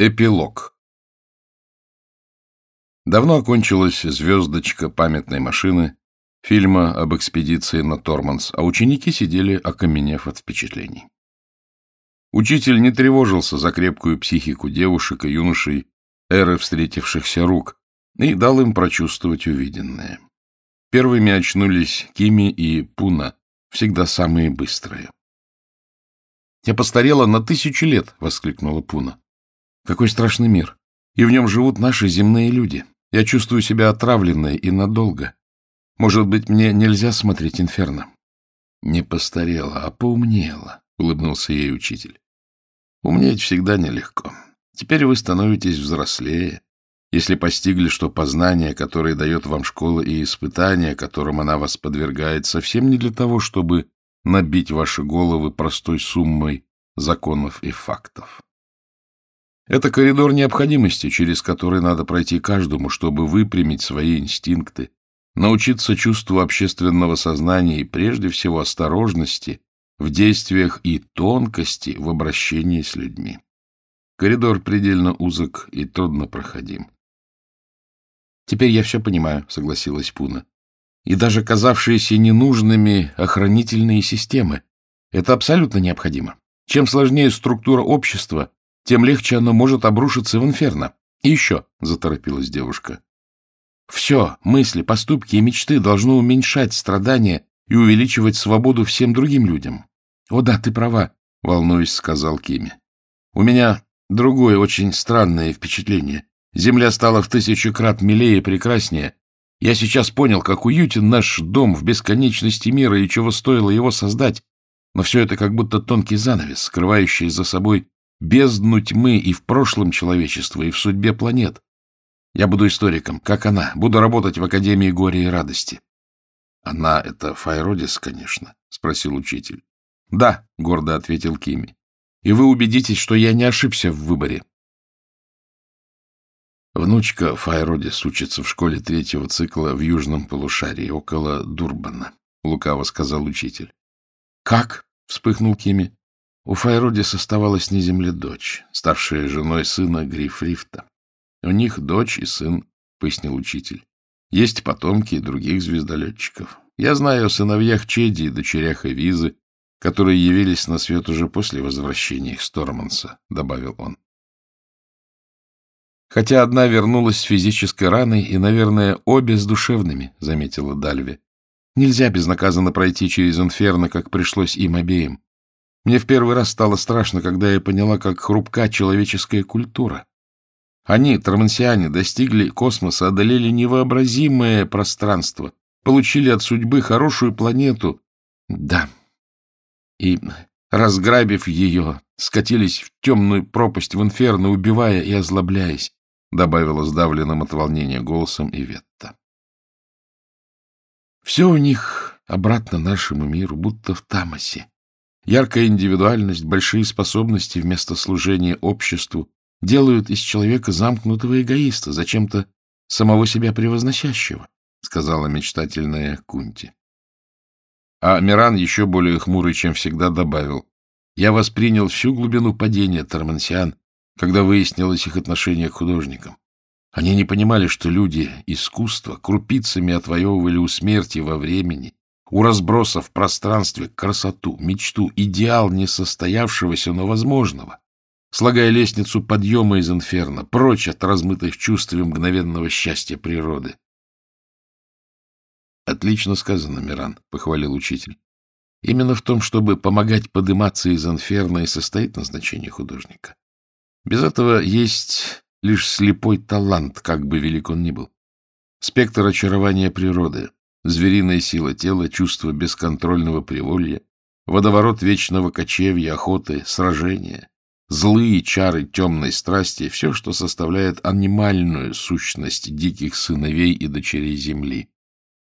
Эпилог Давно окончилась звездочка памятной машины, фильма об экспедиции на Торманс, а ученики сидели, окаменев от впечатлений. Учитель не тревожился за крепкую психику девушек и юношей, эры встретившихся рук, и дал им прочувствовать увиденное. Первыми очнулись Кими и Пуна, всегда самые быстрые. «Я постарела на тысячу лет!» — воскликнула Пуна. Какой страшный мир! И в нем живут наши земные люди. Я чувствую себя отравленной и надолго. Может быть, мне нельзя смотреть «Инферно»?» «Не постарела, а поумнела», — улыбнулся ей учитель. «Умнеть всегда нелегко. Теперь вы становитесь взрослее, если постигли, что познание, которое дает вам школа, и испытания, которым она вас подвергает, совсем не для того, чтобы набить ваши головы простой суммой законов и фактов. Это коридор необходимости, через который надо пройти каждому, чтобы выпрямить свои инстинкты, научиться чувству общественного сознания и, прежде всего, осторожности в действиях и тонкости в обращении с людьми. Коридор предельно узок и трудно проходим. «Теперь я все понимаю», — согласилась Пуна. «И даже казавшиеся ненужными охранительные системы — это абсолютно необходимо. Чем сложнее структура общества, тем легче оно может обрушиться в инферно. И еще, — заторопилась девушка, — все, мысли, поступки и мечты должно уменьшать страдания и увеличивать свободу всем другим людям. — О да, ты права, — волнуюсь, сказал Кими. — У меня другое очень странное впечатление. Земля стала в тысячу крат милее и прекраснее. Я сейчас понял, как уютен наш дом в бесконечности мира и чего стоило его создать. Но все это как будто тонкий занавес, скрывающий за собой бездну тьмы и в прошлом человечества, и в судьбе планет. Я буду историком, как она, буду работать в Академии горя и радости. — Она — это Файродис, конечно, — спросил учитель. — Да, — гордо ответил Кими. — И вы убедитесь, что я не ошибся в выборе. Внучка Файродис учится в школе третьего цикла в южном полушарии, около Дурбана, — лукаво сказал учитель. — Как? — вспыхнул Кими. У Файродис оставалась на земле дочь, ставшая женой сына Грифрифта. У них дочь и сын, — пояснил учитель. Есть потомки других звездолетчиков. Я знаю о сыновьях Чеди и дочерях Эвизы, которые явились на свет уже после возвращения их Сторманса, — добавил он. Хотя одна вернулась с физической раной, и, наверное, обе с душевными, — заметила Дальви. Нельзя безнаказанно пройти через инферно, как пришлось им обеим. Мне в первый раз стало страшно, когда я поняла, как хрупка человеческая культура. Они, тормансиане, достигли космоса, одолели невообразимое пространство, получили от судьбы хорошую планету. Да. И, разграбив ее, скатились в темную пропасть в инферно, убивая и озлобляясь, добавила сдавленным от волнения голосом Иветта. Все у них обратно нашему миру, будто в Тамасе. Яркая индивидуальность, большие способности вместо служения обществу делают из человека замкнутого эгоиста, зачем-то самого себя превозносящего, — сказала мечтательная Кунти. А Миран, еще более хмурый, чем всегда, добавил. Я воспринял всю глубину падения Тормансиан, когда выяснилось их отношение к художникам. Они не понимали, что люди искусства крупицами отвоевывали у смерти во времени, у разброса в пространстве красоту, мечту, идеал несостоявшегося, но возможного, слагая лестницу подъема из инферно, прочь от размытых чувств и мгновенного счастья природы. «Отлично сказано, Миран», — похвалил учитель. «Именно в том, чтобы помогать подниматься из инферно, и состоит назначение художника. Без этого есть лишь слепой талант, как бы велик он ни был. Спектр очарования природы, звериная сила тела, чувство бесконтрольного приволья, водоворот вечного кочевья, охоты, сражения, злые чары темной страсти — все, что составляет анимальную сущность диких сыновей и дочерей земли.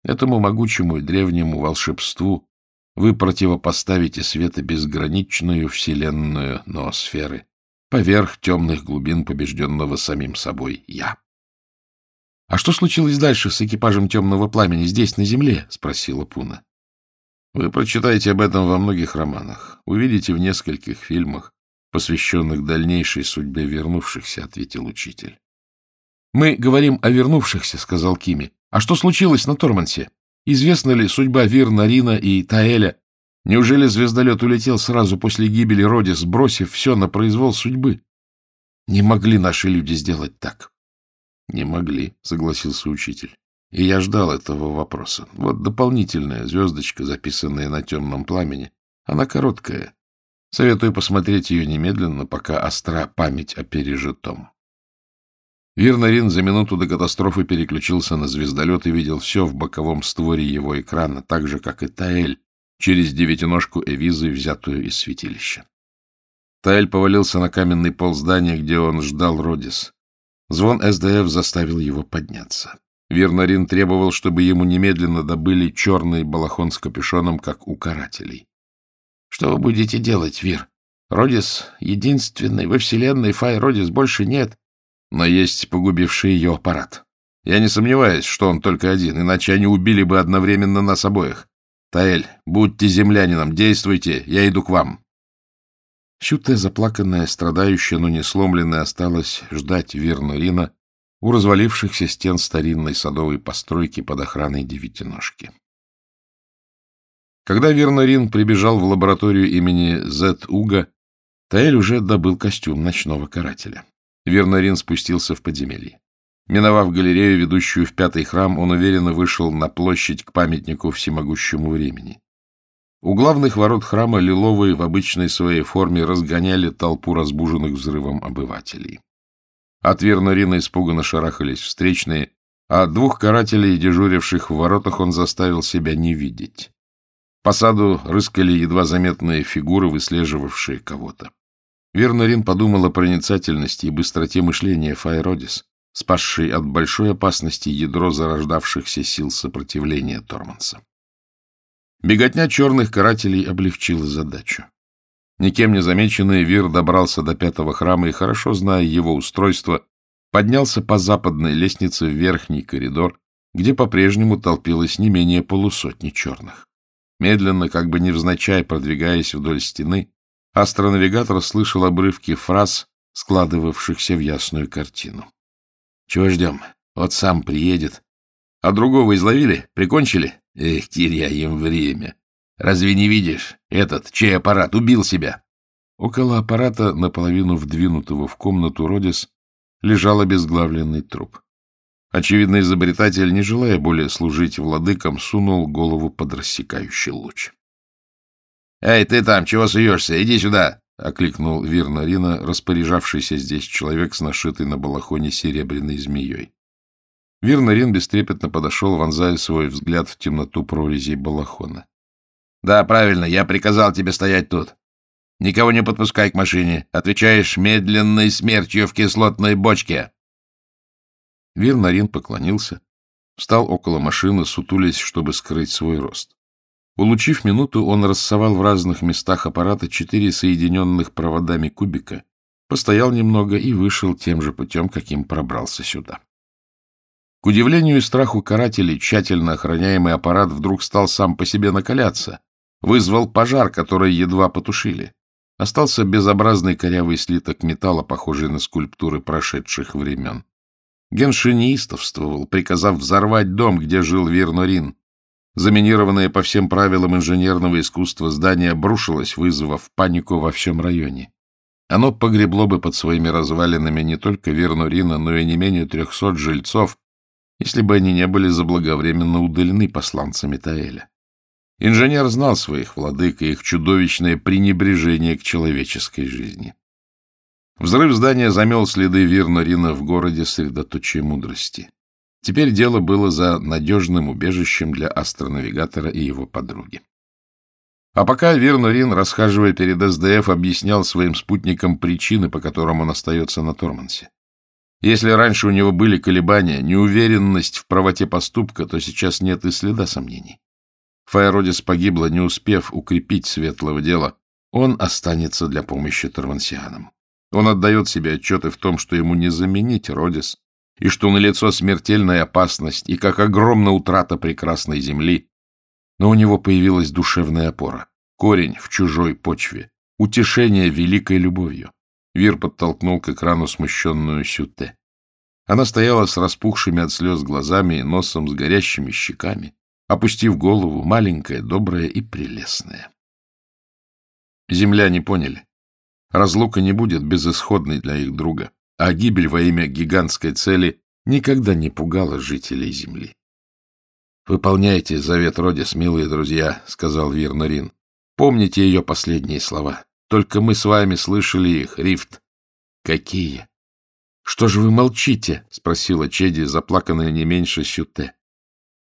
Этому могучему и древнему волшебству вы противопоставите света безграничную вселенную ноосферы, поверх темных глубин побежденного самим собой «я». — А что случилось дальше с экипажем темного пламени здесь, на земле? — спросила Пуна. — Вы прочитаете об этом во многих романах, увидите в нескольких фильмах. посвященных дальнейшей судьбе вернувшихся, — ответил учитель. — Мы говорим о вернувшихся, — сказал Кими. — А что случилось на Тормансе? Известна ли судьба Вир, Нарина и Таэля? Неужели звездолет улетел сразу после гибели Роди, сбросив все на произвол судьбы? Не могли наши люди сделать так. — Не могли, — согласился учитель. И я ждал этого вопроса. Вот дополнительная звездочка, записанная на темном пламени. Она короткая. Советую посмотреть ее немедленно, пока остра память о пережитом. Вирнарин за минуту до катастрофы переключился на звездолет и видел все в боковом створе его экрана, так же, как и Таэль, через девятиножку Эвизы, взятую из святилища. Таэль повалился на каменный пол здания, где он ждал Родис. Звон СДФ заставил его подняться. Вернарин требовал, чтобы ему немедленно добыли черный балахон с капюшоном, как у карателей. — Что вы будете делать, Вир? Родис единственный, во вселенной Фай Родис больше нет. Но есть погубивший ее аппарат. Я не сомневаюсь, что он только один, иначе они убили бы одновременно нас обоих. Таэль, будьте землянином, действуйте, я иду к вам. Щутая, заплаканная, страдающая, но не сломленная, осталась ждать Вернарина, у развалившихся стен старинной садовой постройки под охраной девятиножки. Когда Вернарин прибежал в лабораторию имени Зет Уга, Таэль уже добыл костюм ночного карателя. Вернарин спустился в подземелье. Миновав галерею, ведущую в пятый храм, он уверенно вышел на площадь к памятнику всемогущему времени. У главных ворот храма лиловые в обычной своей форме разгоняли толпу разбуженных взрывом обывателей. От Вернарина испуганно шарахались встречные, а двух карателей, дежуривших в воротах, он заставил себя не видеть. По саду рыскали едва заметные фигуры, выслеживавшие кого-то. Вернарин подумал о проницательности и быстроте мышления Файродис, спасшей от большой опасности ядро зарождавшихся сил сопротивления Торманса. Беготня черных карателей облегчила задачу. Никем не замеченный Вир добрался до пятого храма и, хорошо зная его устройство, поднялся по западной лестнице в верхний коридор, где по-прежнему толпилось не менее полусотни черных. Медленно, как бы невзначай продвигаясь вдоль стены, астронавигатор слышал обрывки фраз, складывавшихся в ясную картину. — Чего ждем? Вот сам приедет. — А другого изловили? Прикончили? Эх, теряем время. Разве не видишь? Этот, чей аппарат, убил себя. Около аппарата, наполовину вдвинутого в комнату Родис, лежал обезглавленный труп. Очевидно, изобретатель, не желая более служить владыкам, сунул голову под рассекающий луч. — Эй, ты там, чего суешься? Иди сюда! — окликнул Вирнарина, распоряжавшийся здесь человек с нашитой на балахоне серебряной змеей. Вирнарин бестрепетно подошел, вонзая свой взгляд в темноту прорезей балахона. Да, правильно, я приказал тебе стоять тут. Никого не подпускай к машине. Отвечаешь медленной смертью в кислотной бочке. Вирнарин поклонился, встал около машины, сутулясь, чтобы скрыть свой рост. Улучив минуту, он рассовал в разных местах аппарата четыре соединенных проводами кубика, постоял немного и вышел тем же путем, каким пробрался сюда. К удивлению и страху карателей, тщательно охраняемый аппарат вдруг стал сам по себе накаляться, Вызвал пожар, который едва потушили. Остался безобразный корявый слиток металла, похожий на скульптуры прошедших времен. Генши неистовствовал, приказав взорвать дом, где жил Вернорин. Заминированное по всем правилам инженерного искусства здание обрушилось, вызвав панику во всем районе. Оно погребло бы под своими развалинами не только Вернорина, но и не менее трехсот жильцов, если бы они не были заблаговременно удалены посланцами Таэля. Инженер знал своих владык и их чудовищное пренебрежение к человеческой жизни. Взрыв здания замел следы Вирнарина в городе средоточия мудрости. Теперь дело было за надежным убежищем для астронавигатора и его подруги. А пока Вирнарин, расхаживая перед СДФ, объяснял своим спутникам причины, по которым он остается на Тормансе. Если раньше у него были колебания, неуверенность в правоте поступка, то сейчас нет и следа сомнений. Фаеродис погибла, не успев укрепить светлого дела. Он останется для помощи Тарвансианам. Он отдает себе отчеты в том, что ему не заменить Родис, и что налицо смертельная опасность, и как огромна утрата прекрасной земли. Но у него появилась душевная опора, корень в чужой почве, утешение великой любовью. Вир подтолкнул к экрану смущенную Сюте. Она стояла с распухшими от слез глазами и носом с горящими щеками, опустив голову, маленькая, добрая и прелестная. Земляне поняли. Разлука не будет безысходной для их друга, а гибель во имя гигантской цели никогда не пугала жителей Земли. «Выполняйте завет Родис, милые друзья», — сказал Вирнорин. «Помните ее последние слова. Только мы с вами слышали их, Рифт». «Какие?» «Что же вы молчите?» — спросила Чеди, заплаканная не меньше Сюте.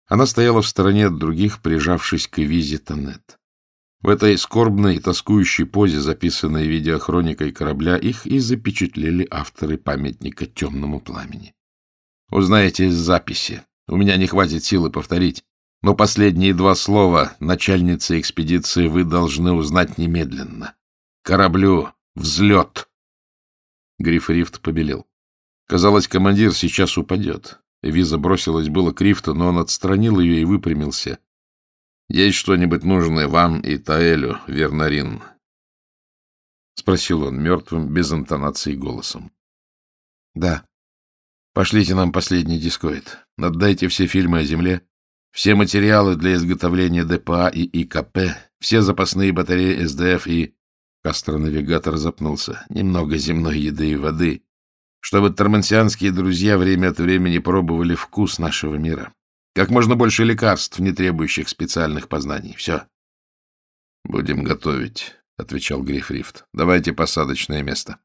Она стояла в стороне от других, прижавшись к Визе Тонет. В этой скорбной и тоскующей позе, записанной видеохроникой корабля, их и запечатлели авторы памятника темному пламени. Узнаете из записи. У меня не хватит силы повторить. Но последние два слова начальницы экспедиции вы должны узнать немедленно. Кораблю взлет. Грифрифт побелел. Казалось, командир сейчас упадет. Виза бросилась было к Рифту, но он отстранил ее и выпрямился. Есть что-нибудь нужное вам и Таэлю, Вернарин? — спросил он мертвым, без интонации голосом. — Да. Пошлите нам последний дискоид. Отдайте все фильмы о Земле, все материалы для изготовления ДПА и ИКП, все запасные батареи СДФ и... Кастронавигатор запнулся. Немного земной еды и воды, чтобы тормансианские друзья время от времени пробовали вкус нашего мира. Как можно больше лекарств, не требующих специальных познаний. Все. — Будем готовить, — отвечал Грифрифт. — Давайте посадочное место.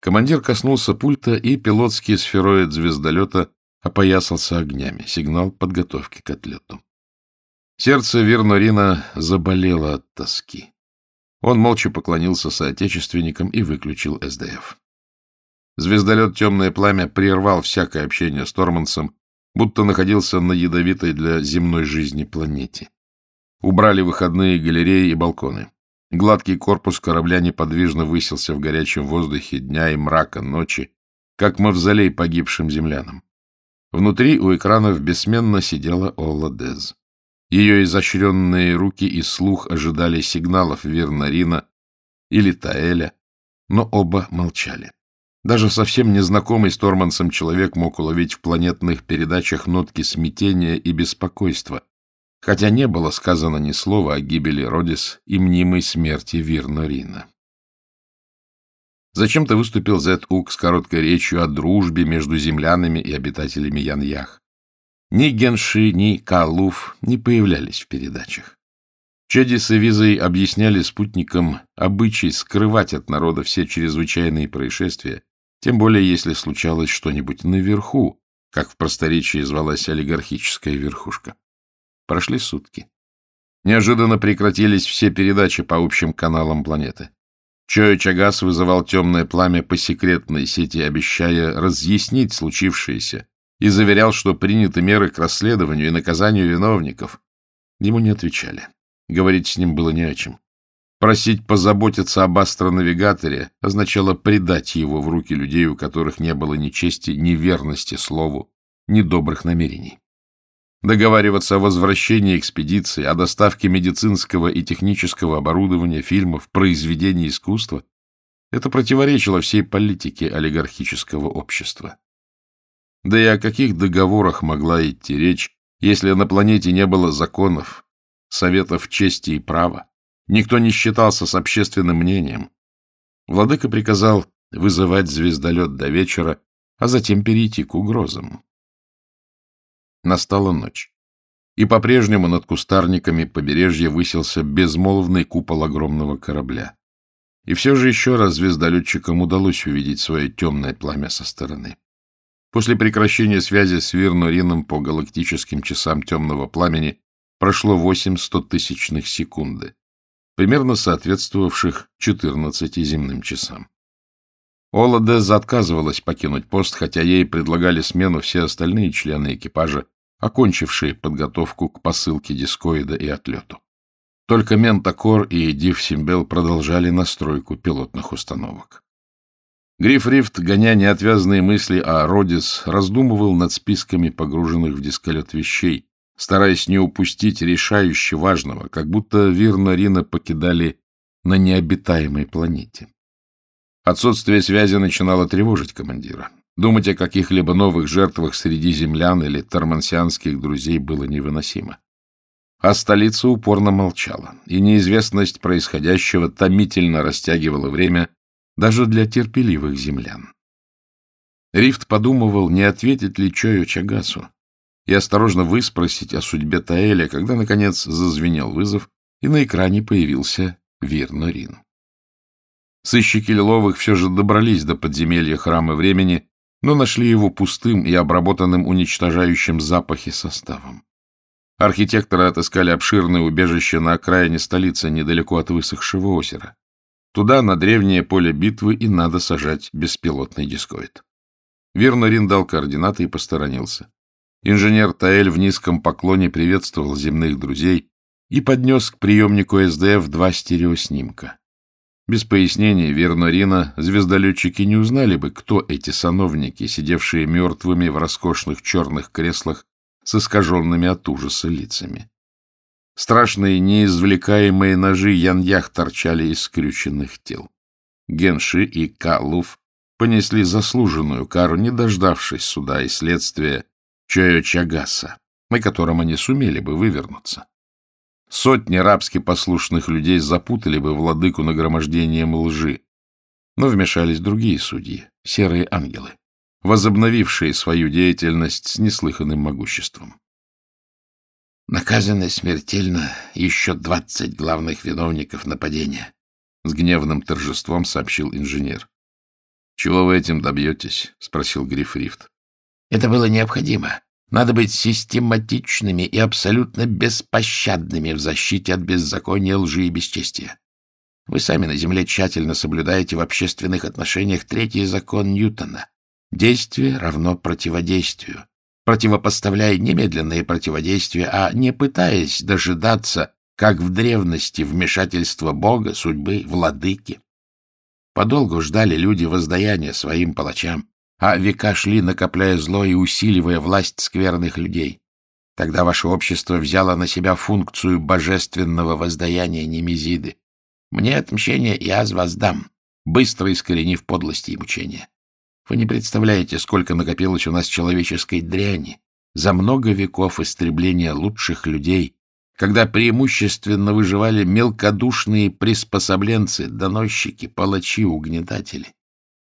Командир коснулся пульта, и пилотский сфероид звездолета опоясался огнями. Сигнал подготовки к отлету. Сердце Вернорина заболело от тоски. Он молча поклонился соотечественникам и выключил СДФ. Звездолет «Темное пламя» прервал всякое общение с Тормансом будто находился на ядовитой для земной жизни планете. Убрали выходные галереи и балконы. Гладкий корпус корабля неподвижно высился в горячем воздухе дня и мрака ночи, как мавзолей погибшим землянам. Внутри у экранов бессменно сидела Олла Дез. Ее изощренные руки и слух ожидали сигналов Вернарина или Таэля, но оба молчали. Даже совсем незнакомый с Тормансом человек мог уловить в планетных передачах нотки смятения и беспокойства, хотя не было сказано ни слова о гибели Родис и мнимой смерти Вирнорина. Зачем-то выступил Зет Ук с короткой речью о дружбе между землянами и обитателями Яньях. Ни Генши, ни Калуф не появлялись в передачах. Чеди с Эвизой объясняли спутникам обычай скрывать от народа все чрезвычайные происшествия, тем более, если случалось что-нибудь наверху, как в просторечии звалась олигархическая верхушка. Прошли сутки. Неожиданно прекратились все передачи по общим каналам планеты. Чоя Чагас вызывал темное пламя по секретной сети, обещая разъяснить случившееся, и заверял, что приняты меры к расследованию и наказанию виновников. Ему не отвечали. Говорить с ним было не о чем. Просить позаботиться об астронавигаторе означало предать его в руки людей, у которых не было ни чести, ни верности слову, ни добрых намерений. Договариваться о возвращении экспедиции, о доставке медицинского и технического оборудования, фильмов, произведений искусства — это противоречило всей политике олигархического общества. Да и о каких договорах могла идти речь, если на планете не было законов, советов чести и права, Никто не считался с общественным мнением. Владыка приказал вызывать звездолет до вечера, а затем перейти к угрозам. Настала ночь, и по-прежнему над кустарниками побережья высился безмолвный купол огромного корабля. И все же еще раз звездолетчикам удалось увидеть свое темное пламя со стороны. После прекращения связи с Вирнорином по галактическим часам темного пламени прошло восемь стотысячных секунды примерно соответствовавших 14 земным часам. Ола Дез отказывалась покинуть пост, хотя ей предлагали смену все остальные члены экипажа, окончившие подготовку к посылке дискоида и отлету. Только Ментакор и Див Симбел продолжали настройку пилотных установок. Гриф Рифт, гоня неотвязные мысли о Родис, раздумывал над списками погруженных в дисколет вещей, стараясь не упустить решающе важного, как будто Вирна Рина покидали на необитаемой планете. Отсутствие связи начинало тревожить командира. Думать о каких-либо новых жертвах среди землян или тормансианских друзей было невыносимо. А столица упорно молчала, и неизвестность происходящего томительно растягивала время даже для терпеливых землян. Рифт подумывал, не ответить ли Чою Чагасу, и осторожно выспросить о судьбе Таэля, когда, наконец, зазвенел вызов, и на экране появился Вирнорин. Сыщики Лиловых все же добрались до подземелья храма времени, но нашли его пустым и обработанным уничтожающим запахи составом. Архитекторы отыскали обширное убежище на окраине столицы, недалеко от высохшего озера. Туда, на древнее поле битвы, и надо сажать беспилотный дискоид. Вернорин дал координаты и посторонился. Инженер Таэль в низком поклоне приветствовал земных друзей и поднес к приемнику СДФ два стереоснимка. Без пояснений Вернорина звездолетчики не узнали бы, кто эти сановники, сидевшие мертвыми в роскошных черных креслах с искаженными от ужаса лицами. Страшные неизвлекаемые ножи Яньях торчали из скрюченных тел. Генши и Калуф понесли заслуженную кару, не дождавшись суда и следствия Чоё Чагаса, на котором они сумели бы вывернуться. Сотни рабски послушных людей запутали бы владыку нагромождением лжи. Но вмешались другие судьи, серые ангелы возобновившие свою деятельность с неслыханным могуществом. Наказаны смертельно еще двадцать главных виновников нападения, — с гневным торжеством сообщил инженер. — Чего вы этим добьетесь? — спросил Грифрифт. — Это было необходимо. Надо быть систематичными и абсолютно беспощадными в защите от беззакония, лжи и бесчестия. Вы сами на Земле тщательно соблюдаете в общественных отношениях третий закон Ньютона Действие равно противодействию, противопоставляя немедленные противодействия, а не пытаясь дожидаться, как в древности, вмешательства Бога, судьбы, владыки. Подолгу ждали люди воздаяния своим палачам, а века шли, накопляя зло и усиливая власть скверных людей. Тогда ваше общество взяло на себя функцию божественного воздаяния Немезиды. Мне отмщение я воздам, быстро искоренив подлости и мучения. Вы не представляете, сколько накопилось у нас человеческой дряни за много веков истребления лучших людей, когда преимущественно выживали мелкодушные приспособленцы, доносчики, палачи, угнетатели.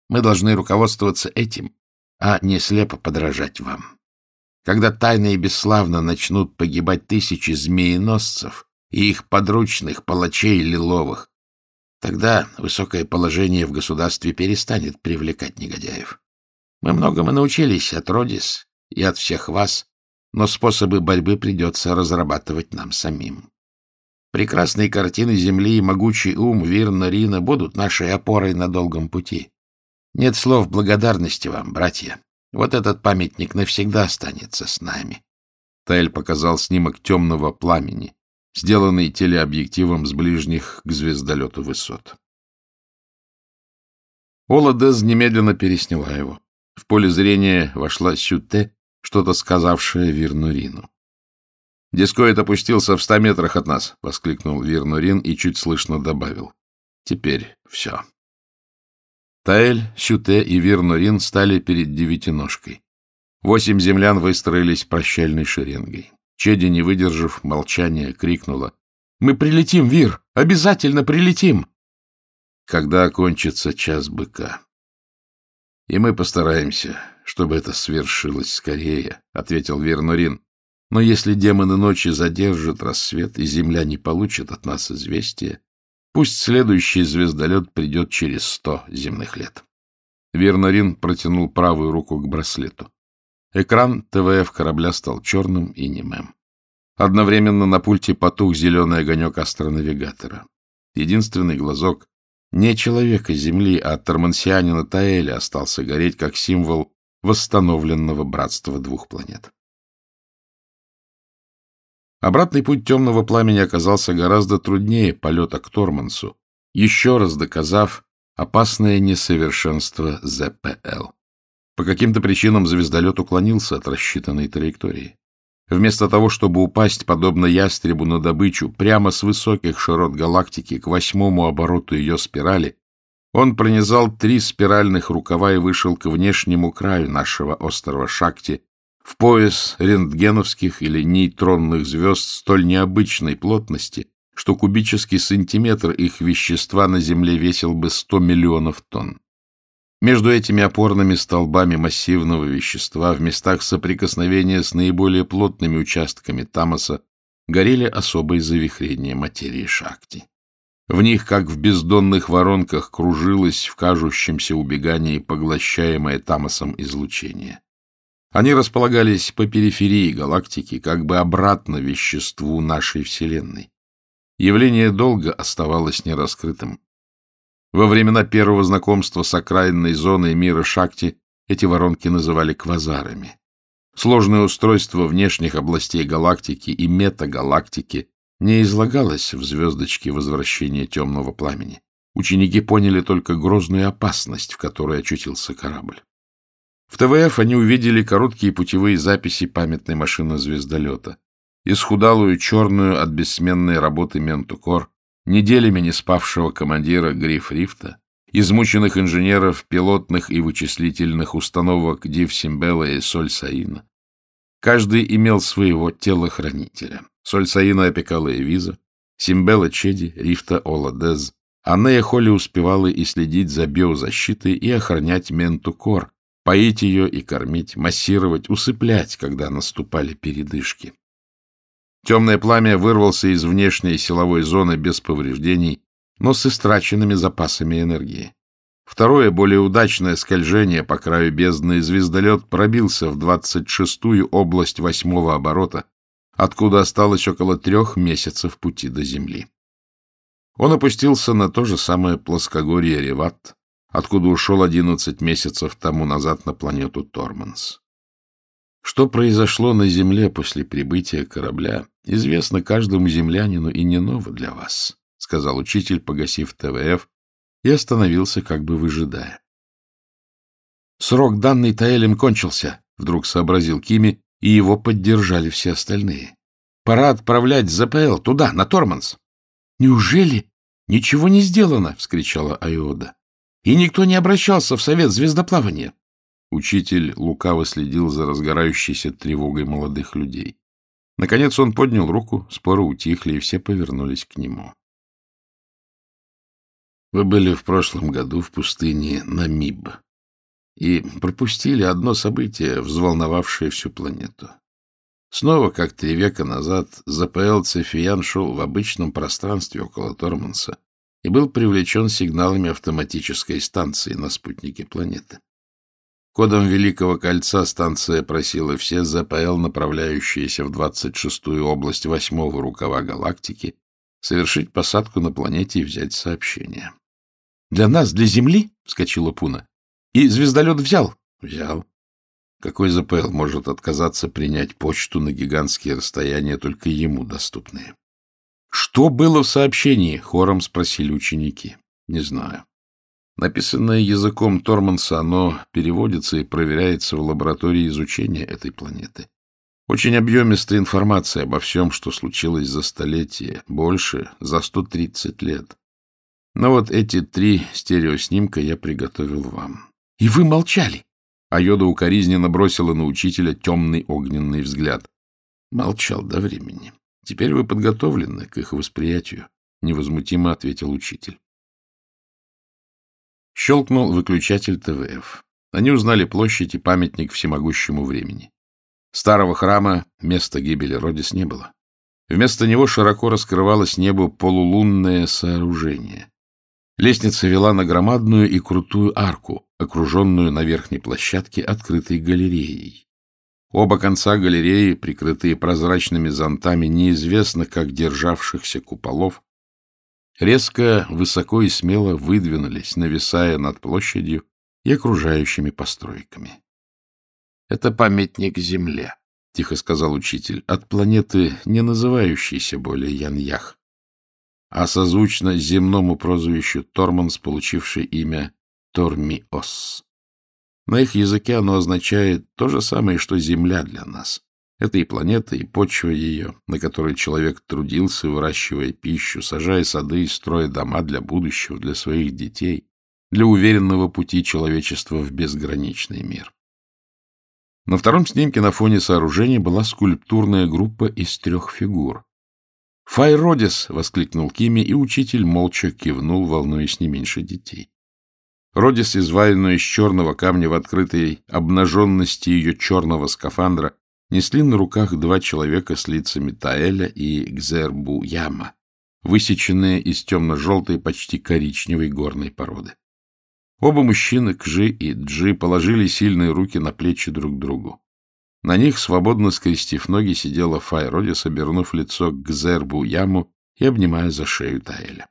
Мы должны руководствоваться этим, а не слепо подражать вам. Когда тайно и бесславно начнут погибать тысячи змееносцев и их подручных палачей лиловых, Тогда высокое положение в государстве перестанет привлекать негодяев. Мы многому научились от Родис и от всех вас, но способы борьбы придется разрабатывать нам самим. Прекрасные картины Земли и могучий ум Вирна Рина будут нашей опорой на долгом пути. Нет слов благодарности вам, братья. Вот этот памятник навсегда останется с нами. Таэль показал снимок темного пламени, сделанный телеобъективом с ближних к звездолету высот. Ола немедленно пересняла его. В поле зрения вошла Сюте, что-то сказавшая Вирнурину. «Дискоид опустился в ста метрах от нас», — воскликнул Вирнурин и чуть слышно добавил. «Теперь все». Таэль, Сюте и Вирнурин стали перед девятиножкой. Восемь землян выстроились прощальной шеренгой. Чеди, не выдержав молчания, крикнула. — Мы прилетим, Вир! Обязательно прилетим! Когда окончится час быка. — И мы постараемся, чтобы это свершилось скорее, — ответил Вернурин. — Но если демоны ночи задержат рассвет, и земля не получит от нас известия, пусть следующий звездолет придет через сто земных лет. Вернорин протянул правую руку к браслету. Экран ТВФ корабля стал черным и немым. Одновременно на пульте потух зеленый огонек астронавигатора. Единственный глазок не человека Земли, а тормансианина Таэля остался гореть как символ восстановленного братства двух планет. Обратный путь темного пламени оказался гораздо труднее полета к Тормансу, еще раз доказав опасное несовершенство ЗПЛ. По каким-то причинам звездолет уклонился от рассчитанной траектории. Вместо того, чтобы упасть, подобно ястребу на добычу, прямо с высоких широт галактики к восьмому обороту ее спирали, он пронизал три спиральных рукава и вышел к внешнему краю нашего острова Шакти, в пояс рентгеновских или нейтронных звезд столь необычной плотности, что кубический сантиметр их вещества на Земле весил бы 100 миллионов тонн. Между этими опорными столбами массивного вещества в местах соприкосновения с наиболее плотными участками Тамаса горели особые завихрения материи Шакти. В них, как в бездонных воронках, кружилось в кажущемся убегании поглощаемое Тамасом излучение. Они располагались по периферии галактики, как бы обратно веществу нашей Вселенной. Явление долго оставалось нераскрытым. Во времена первого знакомства с окраинной зоной мира Шакти эти воронки называли квазарами. Сложное устройство внешних областей галактики и метагалактики не излагалось в звездочке возвращения темного пламени. Ученики поняли только грозную опасность, в которой очутился корабль. В ТВФ они увидели короткие путевые записи памятной машины звездолета, исхудалую черную от бессменной работы Ментукор, неделями не спавшего командира Гриф-Рифта, измученных инженеров пилотных и вычислительных установок Див-Симбела и Соль-Саина. Каждый имел своего телохранителя. Соль-Саина опекала Эвиза, Симбела Чеди, Рифта Оладез, а Нея Холли успевала и следить за биозащитой и охранять Ментукор, поить ее и кормить, массировать, усыплять, когда наступали передышки. Темное пламя вырвался из внешней силовой зоны без повреждений, но с истраченными запасами энергии. Второе, более удачное скольжение по краю бездны звездолет пробился в 26-ю область восьмого оборота, откуда осталось около трех месяцев пути до Земли. Он опустился на то же самое плоскогорье Реват, откуда ушел 11 месяцев тому назад на планету Торманс. Что произошло на Земле после прибытия корабля, известно каждому землянину и не ново для вас, — сказал учитель, погасив ТВФ, и остановился, как бы выжидая. Срок, данный Таэлем, кончился, — вдруг сообразил Кими, и его поддержали все остальные. Пора отправлять ЗПЛ туда, на Торманс. — Неужели ничего не сделано? — вскричала Айода. — И никто не обращался в Совет звездоплавания. Учитель лукаво следил за разгорающейся тревогой молодых людей. Наконец он поднял руку, споры утихли, и все повернулись к нему. Вы были в прошлом году в пустыне Намиб и пропустили одно событие, взволновавшее всю планету. Снова, как три века назад, ЗПЛ Цефиян шел в обычном пространстве около Торманса и был привлечен сигналами автоматической станции на спутнике планеты. Кодом Великого Кольца станция просила все ЗПЛ, направляющиеся в 26-ю область восьмого рукава галактики, совершить посадку на планете и взять сообщение. — Для нас, для Земли? — вскочила Пуна. — И звездолет взял? — Взял. Какой ЗПЛ может отказаться принять почту на гигантские расстояния, только ему доступные? — Что было в сообщении? — хором спросили ученики. — Не знаю. Написанное языком Торманса, оно переводится и проверяется в лаборатории изучения этой планеты. Очень объемистая информация обо всем, что случилось за столетие, больше, за 130 лет. Но вот эти три стереоснимка я приготовил вам. — И вы молчали? А Йода укоризненно бросила на учителя темный огненный взгляд. Молчал до времени. Теперь вы подготовлены к их восприятию, — невозмутимо ответил учитель. Щелкнул выключатель ТВФ. Они узнали площадь и памятник всемогущему времени. Старого храма, места гибели Родис, не было. Вместо него широко раскрывалось небо полулунное сооружение. Лестница вела на громадную и крутую арку, окруженную на верхней площадке открытой галереей. Оба конца галереи, прикрытые прозрачными зонтами неизвестно как державшихся куполов, резко, высоко и смело выдвинулись, нависая над площадью и окружающими постройками. — Это памятник Земле, — тихо сказал учитель, — от планеты, не называющейся более Яньях, а созвучно земному прозвищу Торманс, получивший имя Тормиос. На их языке оно означает то же самое, что Земля для нас. Это и планета, и почва ее, на которой человек трудился, выращивая пищу, сажая сады и строя дома для будущего, для своих детей, для уверенного пути человечества в безграничный мир. На втором снимке на фоне сооружения была скульптурная группа из трех фигур. «Файродис!» — воскликнул Кими, и учитель молча кивнул, волнуясь не меньше детей. Родис, изваянную из черного камня в открытой обнаженности ее черного скафандра, несли на руках два человека с лицами Таэля и Гзербу Яма, высеченные из темно-желтой, почти коричневой горной породы. Оба мужчины, Кжи и Джи, положили сильные руки на плечи друг другу. На них, свободно скрестив ноги, сидела Фай Родис, лицо к Зербу Яму и обнимая за шею Таэля.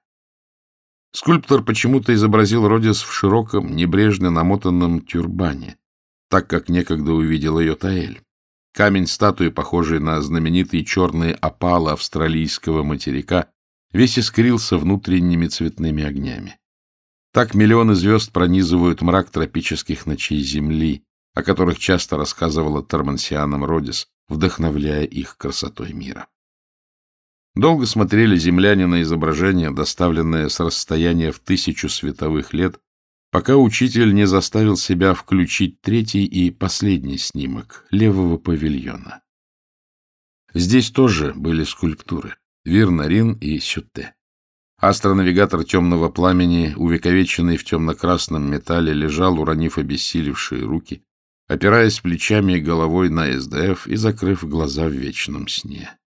Скульптор почему-то изобразил Родис в широком, небрежно намотанном тюрбане, так как некогда увидел ее Таэль. Камень статуи, похожий на знаменитые черные опалы австралийского материка, весь искрился внутренними цветными огнями. Так миллионы звезд пронизывают мрак тропических ночей Земли, о которых часто рассказывала Тормансианам Родис, вдохновляя их красотой мира. Долго смотрели земляне на изображение, доставленное с расстояния в тысячу световых лет, пока учитель не заставил себя включить третий и последний снимок левого павильона. Здесь тоже были скульптуры — Вирнарин и Сюте. Астронавигатор темного пламени, увековеченный в темно-красном металле, лежал, уронив обессилевшие руки, опираясь плечами и головой на СДФ и закрыв глаза в вечном сне.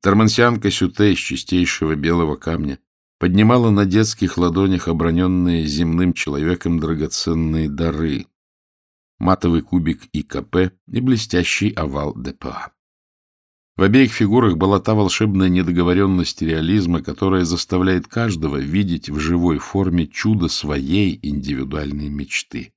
Тормансианка Сюте из чистейшего белого камня поднимала на детских ладонях оброненные земным человеком драгоценные дары — матовый кубик ИКП и блестящий овал ДПА. В обеих фигурах была та волшебная недоговоренность реализма, которая заставляет каждого видеть в живой форме чудо своей индивидуальной мечты.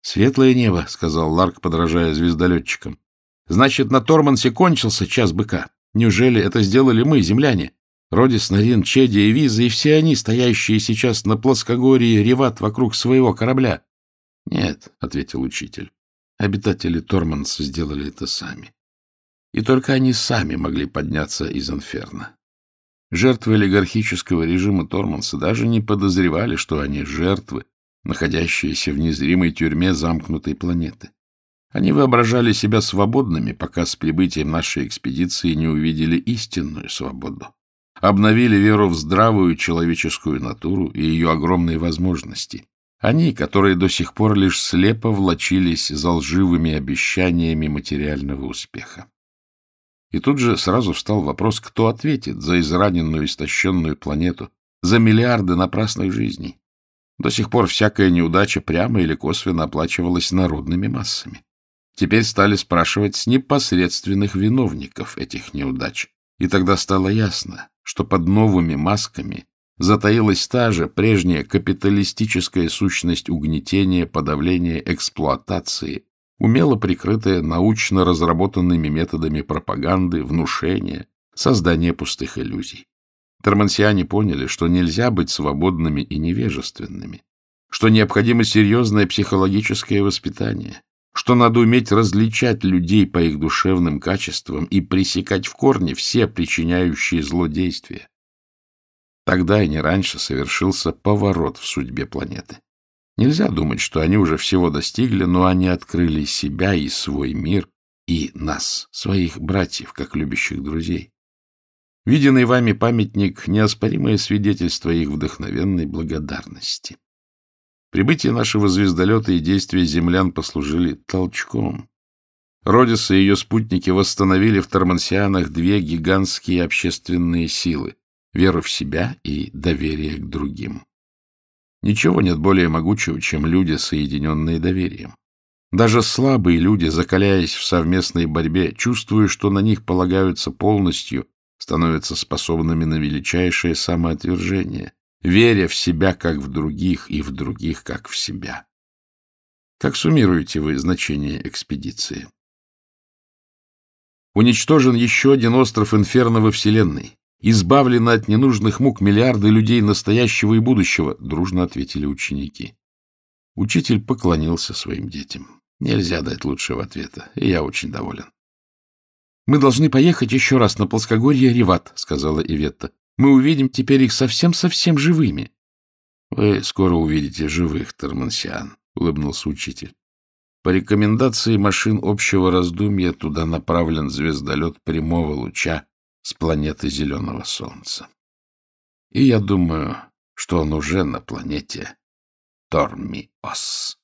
«Светлое небо», — сказал Ларк, подражая звездолетчикам. «Значит, на Тормансе кончился час быка. Неужели это сделали мы, земляне? Родис, Нарин, Чеди и Виза, и все они, стоящие сейчас на плоскогорье, реват вокруг своего корабля?» «Нет», — ответил учитель. «Обитатели Торманса сделали это сами и только они сами могли подняться из инферно. Жертвы олигархического режима Торманса даже не подозревали, что они жертвы, находящиеся в незримой тюрьме замкнутой планеты. Они воображали себя свободными, пока с прибытием нашей экспедиции не увидели истинную свободу. Обновили веру в здравую человеческую натуру и ее огромные возможности. Они, которые до сих пор лишь слепо влачились за лживыми обещаниями материального успеха. И тут же сразу встал вопрос, кто ответит за израненную, истощенную планету, за миллиарды напрасных жизней. До сих пор всякая неудача прямо или косвенно оплачивалась народными массами. Теперь стали спрашивать с непосредственных виновников этих неудач. И тогда стало ясно, что под новыми масками затаилась та же прежняя капиталистическая сущность угнетения, подавления, эксплуатации, умело прикрытая научно разработанными методами пропаганды, внушения, создания пустых иллюзий. Тормансиане поняли, что нельзя быть свободными и невежественными, что необходимо серьезное психологическое воспитание, что надо уметь различать людей по их душевным качествам и пресекать в корне все причиняющие злодействия. Тогда и не раньше совершился поворот в судьбе планеты. Нельзя думать, что они уже всего достигли, но они открыли себя и свой мир, и нас, своих братьев, как любящих друзей. Виденный вами памятник — неоспоримое свидетельство их вдохновенной благодарности. Прибытие нашего звездолета и действия землян послужили толчком. Родис и ее спутники восстановили в Тормансианах две гигантские общественные силы — веру в себя и доверие к другим. Ничего нет более могучего, чем люди, соединенные доверием. Даже слабые люди, закаляясь в совместной борьбе, чувствуя, что на них полагаются полностью, становятся способными на величайшее самоотвержение, веря в себя как в других и в других как в себя. Как суммируете вы значение экспедиции? Уничтожен еще один остров Инферно во Вселенной. Избавлены от ненужных мук миллиарды людей настоящего и будущего, — дружно ответили ученики. Учитель поклонился своим детям. Нельзя дать лучшего ответа, и я очень доволен. Мы должны поехать еще раз на плоскогорье Реват, — сказала Иветта. Мы увидим теперь их совсем-совсем живыми. — Вы скоро увидите живых, Термансиан, — улыбнулся учитель. По рекомендации машин общего раздумья туда направлен звездолет прямого луча с планеты Зеленого Солнца. И я думаю, что он уже на планете Тормиос.